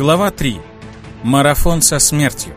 Глава 3. Марафон со смертью.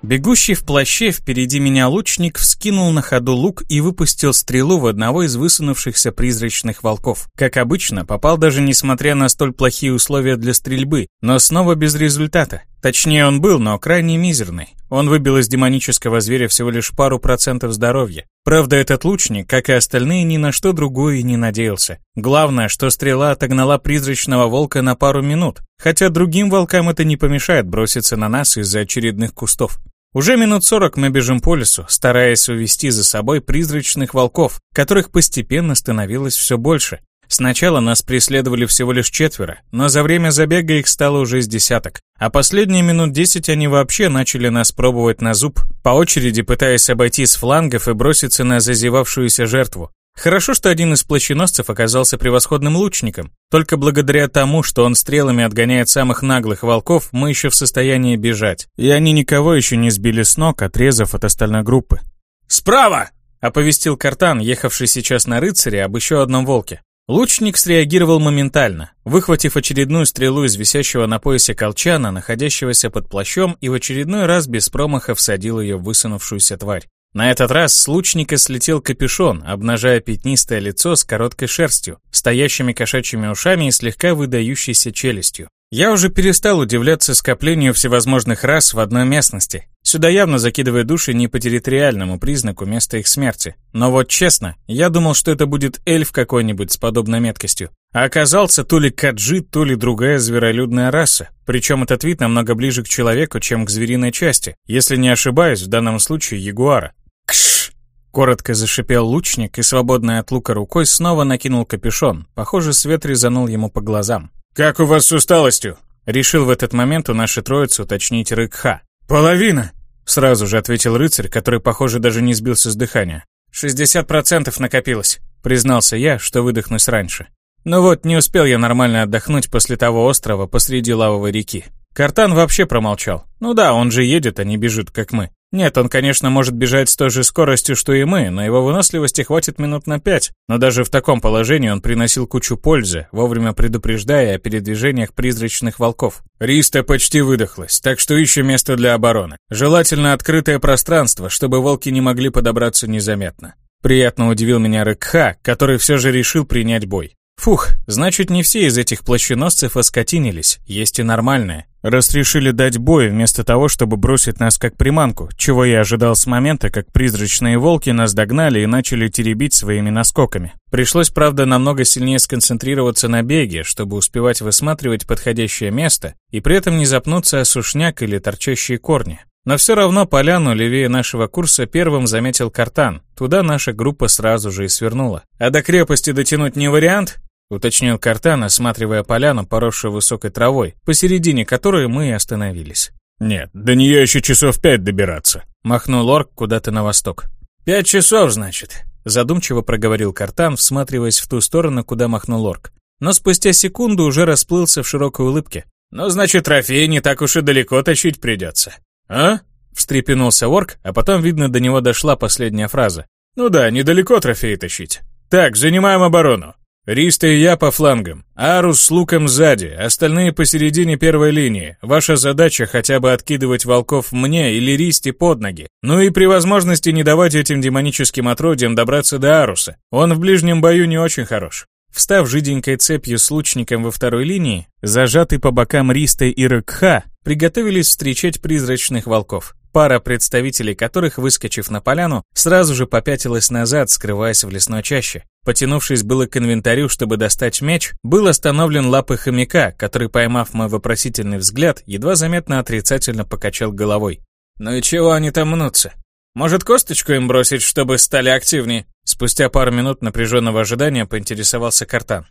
Бегущий в плаще впереди меня лучник вскинул на ходу лук и выпустил стрелу в одного из высунувшихся призрачных волков. Как обычно, попал даже несмотря на столь плохие условия для стрельбы, но снова без результата. Точнее, он был, но крайне мизерный. Он выбил из демонического зверя всего лишь пару процентов здоровья. Правда, этот лучник, как и остальные, ни на что другое не надеялся. Главное, что стрела отогнала призрачного волка на пару минут, хотя другим волкам это не помешает броситься на нас из-за очередных кустов. Уже минут сорок мы бежим по лесу, стараясь увести за собой призрачных волков, которых постепенно становилось все больше. Сначала нас преследовали всего лишь четверо, но за время забега их стало уже с десяток. А последние минут десять они вообще начали нас пробовать на зуб, по очереди пытаясь обойти с флангов и броситься на зазевавшуюся жертву. Хорошо, что один из плащеносцев оказался превосходным лучником. Только благодаря тому, что он стрелами отгоняет самых наглых волков, мы еще в состоянии бежать. И они никого еще не сбили с ног, отрезав от остальной группы. «Справа!» — оповестил Картан, ехавший сейчас на рыцаре, об еще одном волке. Лучник среагировал моментально, выхватив очередную стрелу из висящего на поясе колчана, находящегося под плащом, и в очередной раз без промаха всадил ее в высунувшуюся тварь. На этот раз с лучника слетел капюшон, обнажая пятнистое лицо с короткой шерстью, стоящими кошачьими ушами и слегка выдающейся челюстью. Я уже перестал удивляться скоплению всевозможных рас в одной местности. Сюда явно закидывая души не по территориальному признаку места их смерти. Но вот честно, я думал, что это будет эльф какой-нибудь с подобной меткостью. А оказался то ли каджи, то ли другая зверолюдная раса. Причем этот вид намного ближе к человеку, чем к звериной части. Если не ошибаюсь, в данном случае ягуара. Кш! Коротко зашипел лучник и, свободной от лука рукой, снова накинул капюшон. Похоже, свет резанул ему по глазам. «Как у вас с усталостью?» Решил в этот момент у нашей троицы уточнить Рыкха. «Половина!» Сразу же ответил рыцарь, который, похоже, даже не сбился с дыхания. «Шестьдесят процентов накопилось», признался я, что выдохнусь раньше. Ну вот, не успел я нормально отдохнуть после того острова посреди лавовой реки. Картан вообще промолчал. Ну да, он же едет, а не бежит, как мы. Нет, он, конечно, может бежать с той же скоростью, что и мы, но его выносливости хватит минут на пять. Но даже в таком положении он приносил кучу пользы, вовремя предупреждая о передвижениях призрачных волков. Риста почти выдохлась, так что ищем место для обороны. Желательно открытое пространство, чтобы волки не могли подобраться незаметно. Приятно удивил меня Рыкха, который все же решил принять бой. Фух, значит, не все из этих плащеносцев оскотинились, есть и нормальные. Раз решили дать бой вместо того, чтобы бросить нас как приманку, чего я ожидал с момента, как призрачные волки нас догнали и начали теребить своими наскоками. Пришлось, правда, намного сильнее сконцентрироваться на беге, чтобы успевать высматривать подходящее место и при этом не запнуться о сушняк или торчащие корни. Но все равно поляну левее нашего курса первым заметил картан. Туда наша группа сразу же и свернула. А до крепости дотянуть не вариант? Уточнил Картан, осматривая поляну, поросшую высокой травой, посередине которой мы и остановились. «Нет, до нее еще часов пять добираться», — махнул орк куда-то на восток. «Пять часов, значит», — задумчиво проговорил Картан, всматриваясь в ту сторону, куда махнул орк. Но спустя секунду уже расплылся в широкой улыбке. «Ну, значит, трофей не так уж и далеко тащить придется». «А?» — встрепенулся орк, а потом, видно, до него дошла последняя фраза. «Ну да, недалеко трофей тащить. Так, занимаем оборону. Риста и я по флангам, Арус с луком сзади, остальные посередине первой линии. Ваша задача хотя бы откидывать волков мне или Ристе под ноги. Ну и при возможности не давать этим демоническим отродьям добраться до Аруса. Он в ближнем бою не очень хорош. Встав жиденькой цепью с лучником во второй линии, зажатый по бокам Риста и Рыкха, приготовились встречать призрачных волков пара представителей которых, выскочив на поляну, сразу же попятилась назад, скрываясь в лесной чаще. Потянувшись было к инвентарю, чтобы достать меч, был остановлен лапы хомяка, который, поймав мой вопросительный взгляд, едва заметно отрицательно покачал головой. «Ну и чего они там мнутся? Может, косточку им бросить, чтобы стали активнее?» Спустя пару минут напряженного ожидания поинтересовался Картан.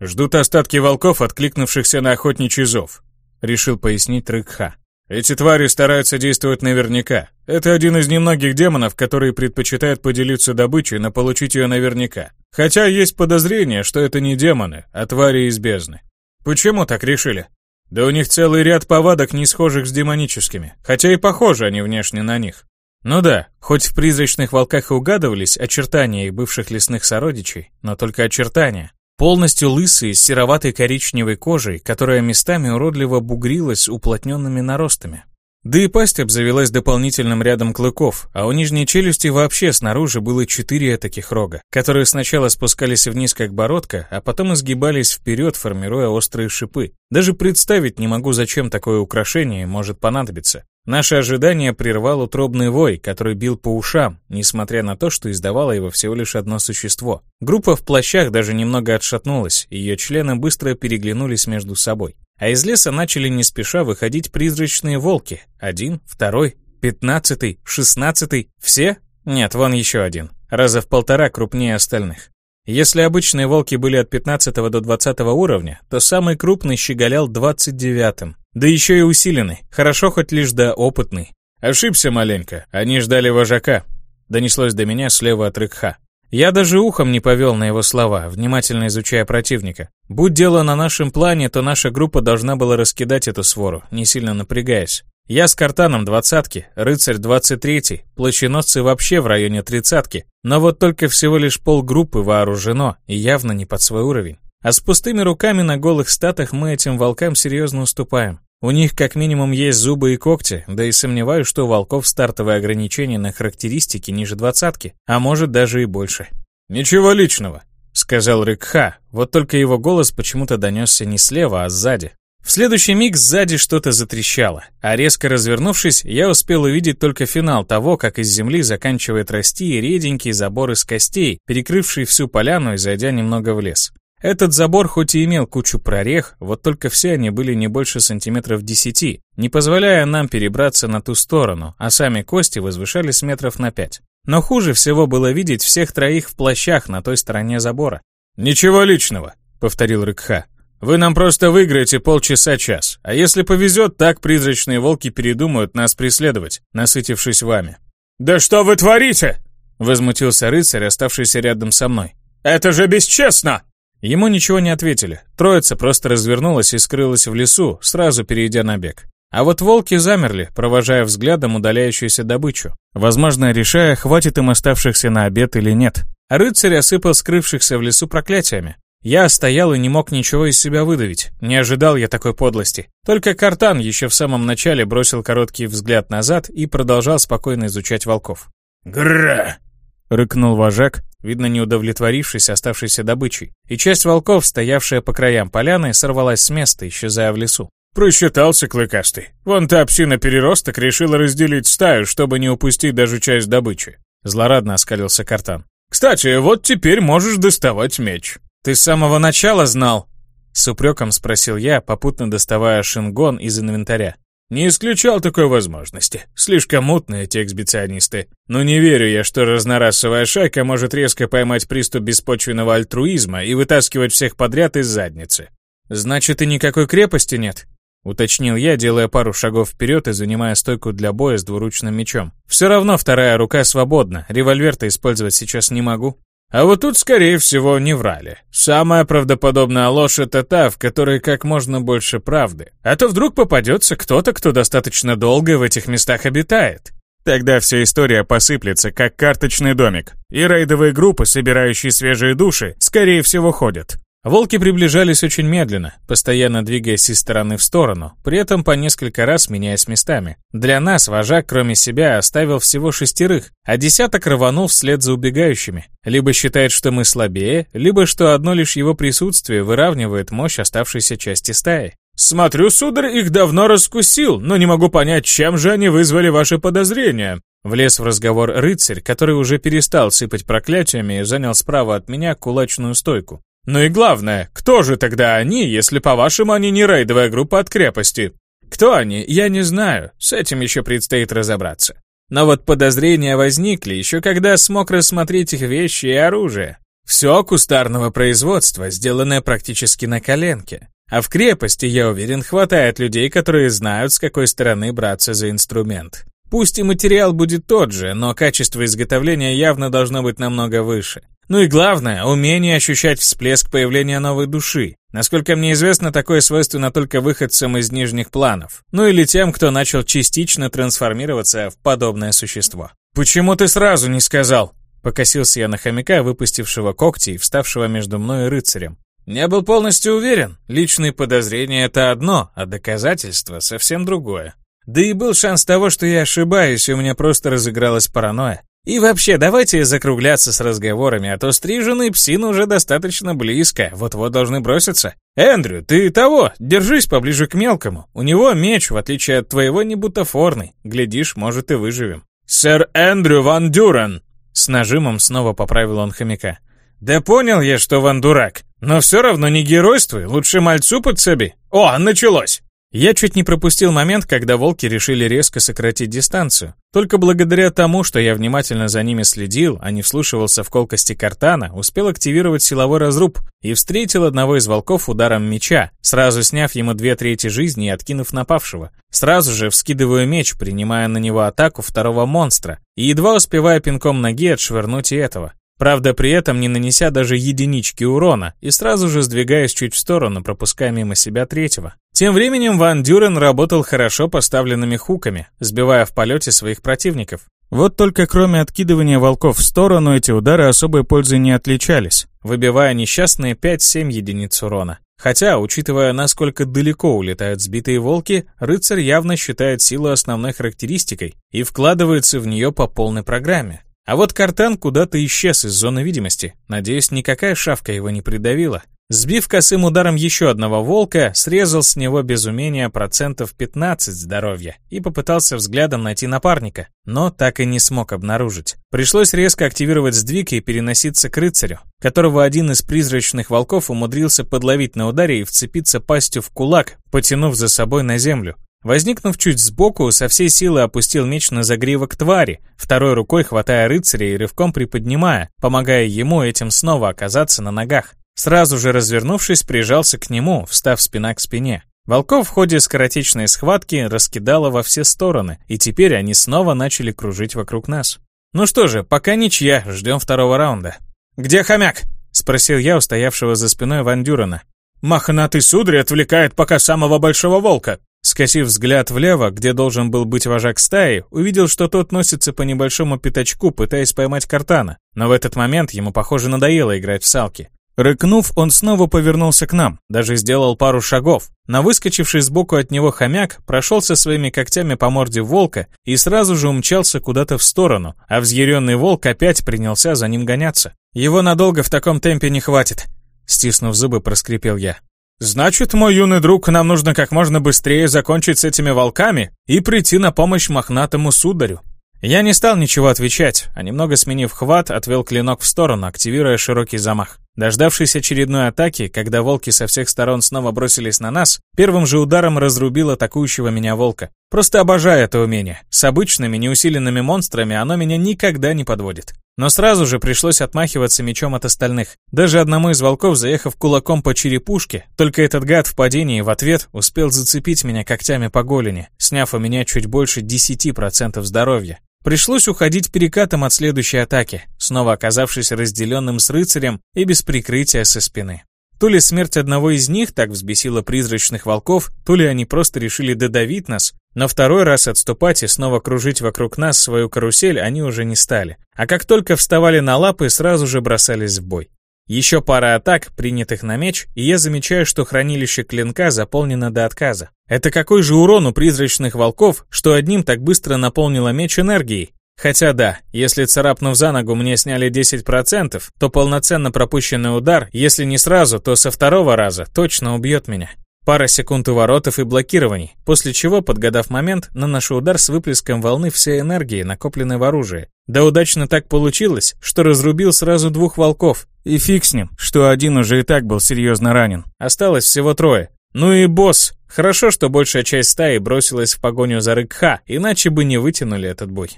«Ждут остатки волков, откликнувшихся на охотничий зов», — решил пояснить Рыкха. Эти твари стараются действовать наверняка. Это один из немногих демонов, которые предпочитают поделиться добычей, но получить ее наверняка. Хотя есть подозрение, что это не демоны, а твари из бездны. Почему так решили? Да у них целый ряд повадок, не схожих с демоническими, хотя и похожи они внешне на них. Ну да, хоть в призрачных волках и угадывались очертания их бывших лесных сородичей, но только очертания. Полностью лысые, с сероватой коричневой кожей, которая местами уродливо бугрилась уплотненными наростами. Да и пасть обзавелась дополнительным рядом клыков, а у нижней челюсти вообще снаружи было четыре таких рога, которые сначала спускались вниз как бородка, а потом изгибались вперед, формируя острые шипы. Даже представить не могу, зачем такое украшение может понадобиться. Наше ожидание прервал утробный вой, который бил по ушам, несмотря на то, что издавало его всего лишь одно существо. Группа в плащах даже немного отшатнулась, и ее члены быстро переглянулись между собой. А из леса начали не спеша выходить призрачные волки. Один, второй, пятнадцатый, шестнадцатый. Все? Нет, вон еще один. Раза в полтора крупнее остальных. Если обычные волки были от 15 до 20 уровня, то самый крупный щеголял 29-м. Да еще и усиленный, хорошо хоть лишь да опытный. Ошибся маленько, они ждали вожака. Донеслось до меня слева от Рыкха. Я даже ухом не повел на его слова, внимательно изучая противника. Будь дело на нашем плане, то наша группа должна была раскидать эту свору, не сильно напрягаясь. Я с картаном двадцатки, рыцарь двадцать третий, плащеносцы вообще в районе тридцатки, но вот только всего лишь полгруппы вооружено и явно не под свой уровень. А с пустыми руками на голых статах мы этим волкам серьезно уступаем. У них как минимум есть зубы и когти, да и сомневаюсь, что у волков стартовые ограничения на характеристики ниже двадцатки, а может даже и больше. «Ничего личного», — сказал Рикха, вот только его голос почему-то донесся не слева, а сзади. В следующий миг сзади что-то затрещало, а резко развернувшись, я успел увидеть только финал того, как из земли заканчивает расти реденький забор из костей, перекрывший всю поляну и зайдя немного в лес. Этот забор хоть и имел кучу прорех, вот только все они были не больше сантиметров десяти, не позволяя нам перебраться на ту сторону, а сами кости возвышались метров на пять. Но хуже всего было видеть всех троих в плащах на той стороне забора. «Ничего личного», — повторил Рыкха. «Вы нам просто выиграете полчаса-час, а если повезет, так призрачные волки передумают нас преследовать, насытившись вами». «Да что вы творите?» — возмутился рыцарь, оставшийся рядом со мной. «Это же бесчестно!» Ему ничего не ответили. Троица просто развернулась и скрылась в лесу, сразу перейдя на бег. А вот волки замерли, провожая взглядом удаляющуюся добычу. Возможно, решая, хватит им оставшихся на обед или нет. Рыцарь осыпал скрывшихся в лесу проклятиями. Я стоял и не мог ничего из себя выдавить. Не ожидал я такой подлости. Только Картан еще в самом начале бросил короткий взгляд назад и продолжал спокойно изучать волков. «Гра!» — рыкнул вожак, видно не удовлетворившись оставшейся добычей, и часть волков, стоявшая по краям поляны, сорвалась с места, исчезая в лесу. Просчитался клыкастый. Вон та псина-переросток решила разделить стаю, чтобы не упустить даже часть добычи. Злорадно оскалился Картан. «Кстати, вот теперь можешь доставать меч». «Ты с самого начала знал?» С упреком спросил я, попутно доставая шингон из инвентаря. Не исключал такой возможности. Слишком мутные эти эксбиционисты. Но не верю я, что разнорасовая шайка может резко поймать приступ беспочвенного альтруизма и вытаскивать всех подряд из задницы. Значит, и никакой крепости нет? Уточнил я, делая пару шагов вперед и занимая стойку для боя с двуручным мечом. Все равно вторая рука свободна, револьвер-то использовать сейчас не могу. А вот тут, скорее всего, не врали. Самая правдоподобная ложь — это та, в которой как можно больше правды. А то вдруг попадется кто-то, кто достаточно долго в этих местах обитает. Тогда вся история посыплется, как карточный домик. И рейдовые группы, собирающие свежие души, скорее всего, ходят. Волки приближались очень медленно, постоянно двигаясь из стороны в сторону, при этом по несколько раз меняясь местами. Для нас вожак, кроме себя, оставил всего шестерых, а десяток рванул вслед за убегающими. Либо считает, что мы слабее, либо что одно лишь его присутствие выравнивает мощь оставшейся части стаи. «Смотрю, сударь их давно раскусил, но не могу понять, чем же они вызвали ваши подозрения». Влез в разговор рыцарь, который уже перестал сыпать проклятиями и занял справа от меня кулачную стойку. Ну и главное, кто же тогда они, если, по-вашему, они не рейдовая группа от крепости? Кто они, я не знаю, с этим еще предстоит разобраться. Но вот подозрения возникли еще когда смог рассмотреть их вещи и оружие. Все кустарного производства, сделанное практически на коленке. А в крепости, я уверен, хватает людей, которые знают, с какой стороны браться за инструмент. Пусть и материал будет тот же, но качество изготовления явно должно быть намного выше. Ну и главное, умение ощущать всплеск появления новой души. Насколько мне известно, такое свойственно только выходцам из нижних планов. Ну или тем, кто начал частично трансформироваться в подобное существо. «Почему ты сразу не сказал?» Покосился я на хомяка, выпустившего когти и вставшего между мной и рыцарем. Не был полностью уверен. Личные подозрения — это одно, а доказательства — совсем другое. Да и был шанс того, что я ошибаюсь, и у меня просто разыгралась паранойя. И вообще, давайте закругляться с разговорами, а то стриженный псин уже достаточно близко, вот-вот должны броситься. Эндрю, ты того, держись поближе к мелкому. У него меч, в отличие от твоего, не бутафорный. Глядишь, может и выживем. Сэр Эндрю Ван Дюрен! С нажимом снова поправил он хомяка. Да понял я, что Ван дурак, но все равно не геройствуй, лучше мальцу подсоби. О, началось! Я чуть не пропустил момент, когда волки решили резко сократить дистанцию. Только благодаря тому, что я внимательно за ними следил, а не вслушивался в колкости картана, успел активировать силовой разруб и встретил одного из волков ударом меча, сразу сняв ему две трети жизни и откинув напавшего. Сразу же вскидываю меч, принимая на него атаку второго монстра, и едва успевая пинком ноги отшвырнуть и этого. Правда, при этом не нанеся даже единички урона, и сразу же сдвигаясь чуть в сторону, пропуская мимо себя третьего. Тем временем Ван Дюрен работал хорошо поставленными хуками, сбивая в полете своих противников. Вот только кроме откидывания волков в сторону, эти удары особой пользы не отличались, выбивая несчастные 5-7 единиц урона. Хотя, учитывая, насколько далеко улетают сбитые волки, рыцарь явно считает силу основной характеристикой и вкладывается в нее по полной программе. А вот картан куда-то исчез из зоны видимости. Надеюсь, никакая шавка его не придавила. Сбив косым ударом еще одного волка, срезал с него без умения процентов 15 здоровья и попытался взглядом найти напарника, но так и не смог обнаружить. Пришлось резко активировать сдвиг и переноситься к рыцарю, которого один из призрачных волков умудрился подловить на ударе и вцепиться пастью в кулак, потянув за собой на землю. Возникнув чуть сбоку, со всей силы опустил меч на загривок твари, второй рукой хватая рыцаря и рывком приподнимая, помогая ему этим снова оказаться на ногах. Сразу же развернувшись, прижался к нему, встав спина к спине. Волков в ходе скоротечной схватки раскидало во все стороны, и теперь они снова начали кружить вокруг нас. Ну что же, пока ничья, ждем второго раунда. «Где хомяк?» — спросил я у стоявшего за спиной Ван Дюрена. «Мохнатый сударь отвлекает пока самого большого волка», Скосив взгляд влево, где должен был быть вожак стаи, увидел, что тот носится по небольшому пятачку, пытаясь поймать картана. Но в этот момент ему, похоже, надоело играть в салки. Рыкнув, он снова повернулся к нам, даже сделал пару шагов. На выскочивший сбоку от него хомяк прошелся своими когтями по морде волка и сразу же умчался куда-то в сторону, а взъяренный волк опять принялся за ним гоняться. «Его надолго в таком темпе не хватит», — стиснув зубы, проскрипел я. «Значит, мой юный друг, нам нужно как можно быстрее закончить с этими волками и прийти на помощь мохнатому сударю». Я не стал ничего отвечать, а немного сменив хват, отвел клинок в сторону, активируя широкий замах. Дождавшись очередной атаки, когда волки со всех сторон снова бросились на нас, первым же ударом разрубил атакующего меня волка. Просто обожаю это умение. С обычными, неусиленными монстрами оно меня никогда не подводит. Но сразу же пришлось отмахиваться мечом от остальных. Даже одному из волков, заехав кулаком по черепушке, только этот гад в падении в ответ успел зацепить меня когтями по голени, сняв у меня чуть больше 10% здоровья. Пришлось уходить перекатом от следующей атаки, снова оказавшись разделенным с рыцарем и без прикрытия со спины. То ли смерть одного из них так взбесила призрачных волков, то ли они просто решили додавить нас, но второй раз отступать и снова кружить вокруг нас свою карусель они уже не стали. А как только вставали на лапы, сразу же бросались в бой. Еще пара атак, принятых на меч, и я замечаю, что хранилище клинка заполнено до отказа. Это какой же урон у призрачных волков, что одним так быстро наполнило меч энергией? Хотя да, если царапнув за ногу мне сняли 10%, то полноценно пропущенный удар, если не сразу, то со второго раза, точно убьет меня. Пара секунд уворотов и блокирований, после чего, подгадав момент, наношу удар с выплеском волны всей энергии, накопленной в оружии. Да удачно так получилось, что разрубил сразу двух волков. И фиг с ним, что один уже и так был серьезно ранен. Осталось всего трое. Ну и босс. Хорошо, что большая часть стаи бросилась в погоню за Рыкха, иначе бы не вытянули этот бой.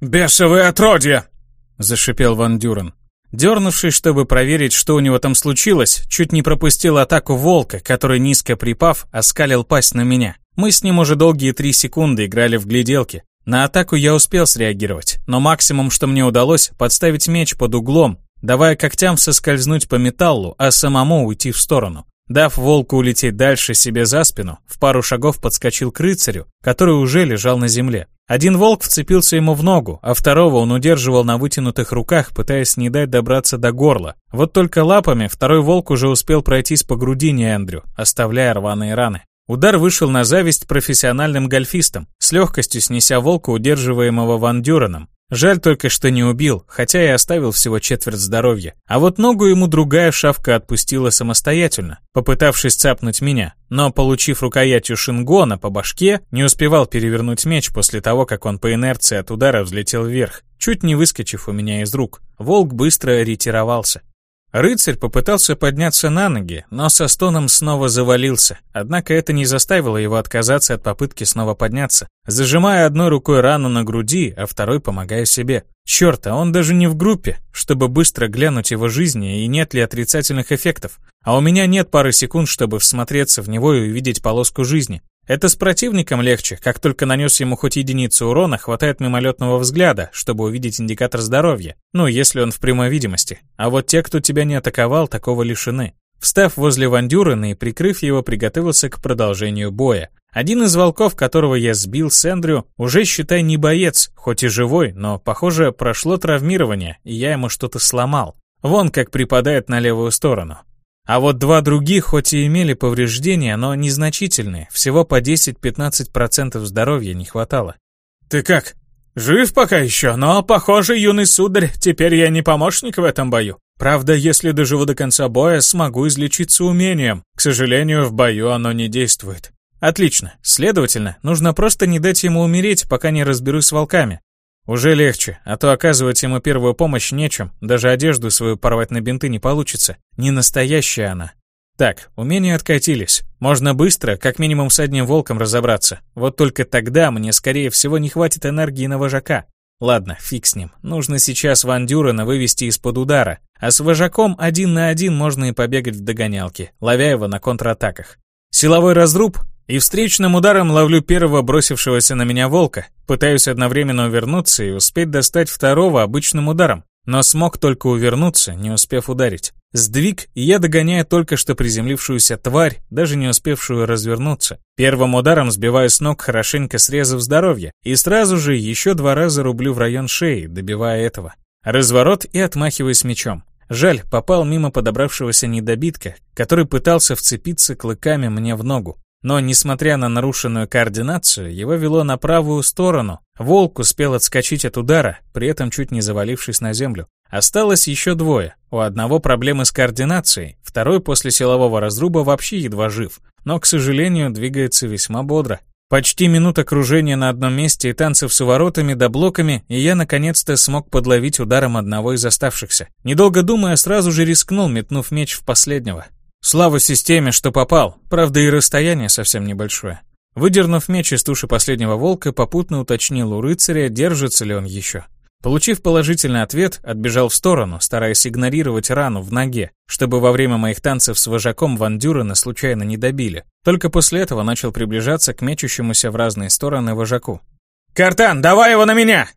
«Бесовые отродья!» — зашипел Ван Дюрен. Дернувшись, чтобы проверить, что у него там случилось, чуть не пропустил атаку волка, который, низко припав, оскалил пасть на меня. Мы с ним уже долгие три секунды играли в гляделки. На атаку я успел среагировать, но максимум, что мне удалось, подставить меч под углом, давая когтям соскользнуть по металлу, а самому уйти в сторону. Дав волку улететь дальше себе за спину, в пару шагов подскочил к рыцарю, который уже лежал на земле. Один волк вцепился ему в ногу, а второго он удерживал на вытянутых руках, пытаясь не дать добраться до горла. Вот только лапами второй волк уже успел пройтись по грудине Эндрю, оставляя рваные раны. Удар вышел на зависть профессиональным гольфистам, с легкостью снеся волка, удерживаемого Ван Дюреном. Жаль только, что не убил, хотя и оставил всего четверть здоровья. А вот ногу ему другая шавка отпустила самостоятельно, попытавшись цапнуть меня. Но, получив рукоятью шингона по башке, не успевал перевернуть меч после того, как он по инерции от удара взлетел вверх, чуть не выскочив у меня из рук. Волк быстро ретировался. Рыцарь попытался подняться на ноги, но со стоном снова завалился, однако это не заставило его отказаться от попытки снова подняться, зажимая одной рукой рану на груди, а второй помогая себе. Чёрт, а он даже не в группе, чтобы быстро глянуть его жизни и нет ли отрицательных эффектов. А у меня нет пары секунд, чтобы всмотреться в него и увидеть полоску жизни. Это с противником легче, как только нанес ему хоть единицу урона, хватает мимолетного взгляда, чтобы увидеть индикатор здоровья, ну, если он в прямой видимости. А вот те, кто тебя не атаковал, такого лишены. Встав возле Вандюрена и прикрыв его, приготовился к продолжению боя. Один из волков, которого я сбил с Эндрю, уже, считай, не боец, хоть и живой, но, похоже, прошло травмирование, и я ему что-то сломал. Вон как припадает на левую сторону. А вот два других хоть и имели повреждения, но незначительные, всего по 10-15% здоровья не хватало. «Ты как? Жив пока еще, но, похоже, юный сударь, теперь я не помощник в этом бою. Правда, если доживу до конца боя, смогу излечиться умением. К сожалению, в бою оно не действует». «Отлично. Следовательно, нужно просто не дать ему умереть, пока не разберусь с волками. Уже легче, а то оказывать ему первую помощь нечем, даже одежду свою порвать на бинты не получится. Не настоящая она. Так, умения откатились. Можно быстро, как минимум с одним волком разобраться. Вот только тогда мне, скорее всего, не хватит энергии на вожака. Ладно, фиг с ним. Нужно сейчас Ван Дюрена вывести из-под удара. А с вожаком один на один можно и побегать в догонялки, ловя его на контратаках. Силовой разруб и встречным ударом ловлю первого бросившегося на меня волка. Пытаюсь одновременно увернуться и успеть достать второго обычным ударом. Но смог только увернуться, не успев ударить. Сдвиг, и я догоняю только что приземлившуюся тварь, даже не успевшую развернуться. Первым ударом сбиваю с ног, хорошенько срезав здоровье, и сразу же еще два раза рублю в район шеи, добивая этого. Разворот и отмахиваюсь мечом. Жаль, попал мимо подобравшегося недобитка, который пытался вцепиться клыками мне в ногу. Но, несмотря на нарушенную координацию, его вело на правую сторону. Волк успел отскочить от удара, при этом чуть не завалившись на землю. Осталось еще двое. У одного проблемы с координацией, второй после силового разруба вообще едва жив, но, к сожалению, двигается весьма бодро. Почти минута кружения на одном месте и танцев с уворотами да блоками, и я наконец-то смог подловить ударом одного из оставшихся. Недолго думая, сразу же рискнул, метнув меч в последнего. Слава системе, что попал, правда и расстояние совсем небольшое. Выдернув меч из туши последнего волка, попутно уточнил у рыцаря, держится ли он еще. Получив положительный ответ, отбежал в сторону, стараясь игнорировать рану в ноге, чтобы во время моих танцев с вожаком Ван Дюрена случайно не добили. Только после этого начал приближаться к мечущемуся в разные стороны вожаку. «Картан, давай его на меня!»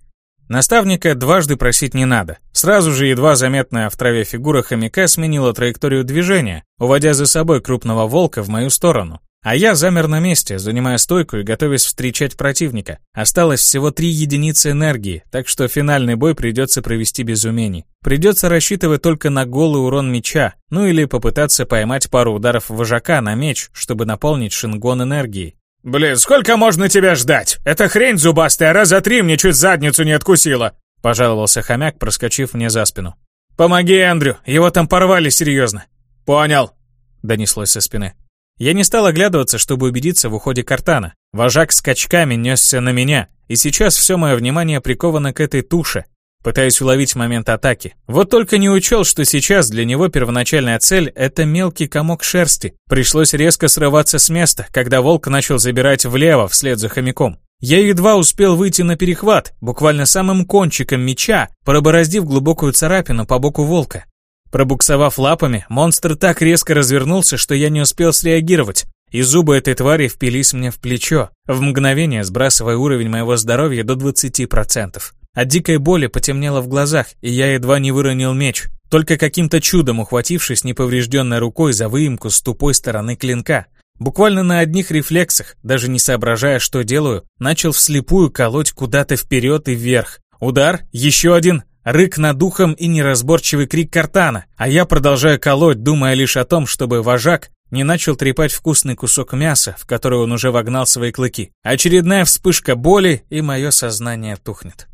Наставника дважды просить не надо. Сразу же едва заметная в траве фигура хомяка сменила траекторию движения, уводя за собой крупного волка в мою сторону. А я замер на месте, занимая стойку и готовясь встречать противника. Осталось всего три единицы энергии, так что финальный бой придется провести без умений. Придется рассчитывать только на голый урон меча, ну или попытаться поймать пару ударов вожака на меч, чтобы наполнить шингон энергией. «Блин, сколько можно тебя ждать? Эта хрень зубастая раза три мне чуть задницу не откусила!» Пожаловался хомяк, проскочив мне за спину. «Помоги Эндрю, его там порвали серьезно!» «Понял!» Донеслось со спины. Я не стал оглядываться, чтобы убедиться в уходе картана. Вожак скачками несся на меня, и сейчас все мое внимание приковано к этой туше, пытаясь уловить момент атаки. Вот только не учел, что сейчас для него первоначальная цель — это мелкий комок шерсти. Пришлось резко срываться с места, когда волк начал забирать влево вслед за хомяком. Я едва успел выйти на перехват, буквально самым кончиком меча, пробороздив глубокую царапину по боку волка. Пробуксовав лапами, монстр так резко развернулся, что я не успел среагировать, и зубы этой твари впились мне в плечо, в мгновение сбрасывая уровень моего здоровья до 20%. От дикой боли потемнело в глазах, и я едва не выронил меч, только каким-то чудом ухватившись неповрежденной рукой за выемку с тупой стороны клинка. Буквально на одних рефлексах, даже не соображая, что делаю, начал вслепую колоть куда-то вперед и вверх. Удар, еще один, рык над ухом и неразборчивый крик картана, а я продолжаю колоть, думая лишь о том, чтобы вожак не начал трепать вкусный кусок мяса, в который он уже вогнал свои клыки. Очередная вспышка боли, и мое сознание тухнет.